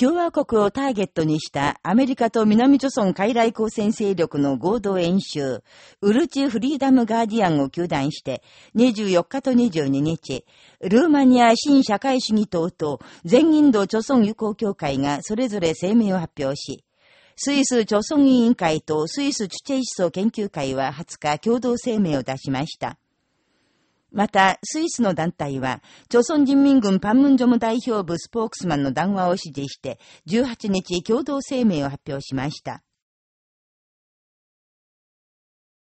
共和国をターゲットにしたアメリカと南朝鮮海来交戦勢力の合同演習、ウルチ・フリーダム・ガーディアンを求断して、24日と22日、ルーマニア新社会主義党と全インド朝鮮友好協会がそれぞれ声明を発表し、スイス朝鮮委員会とスイスチュチェイ思想研究会は20日共同声明を出しました。また、スイスの団体は、朝鮮人民軍パンムンジョム代表部スポークスマンの談話を指示して、18日共同声明を発表しました。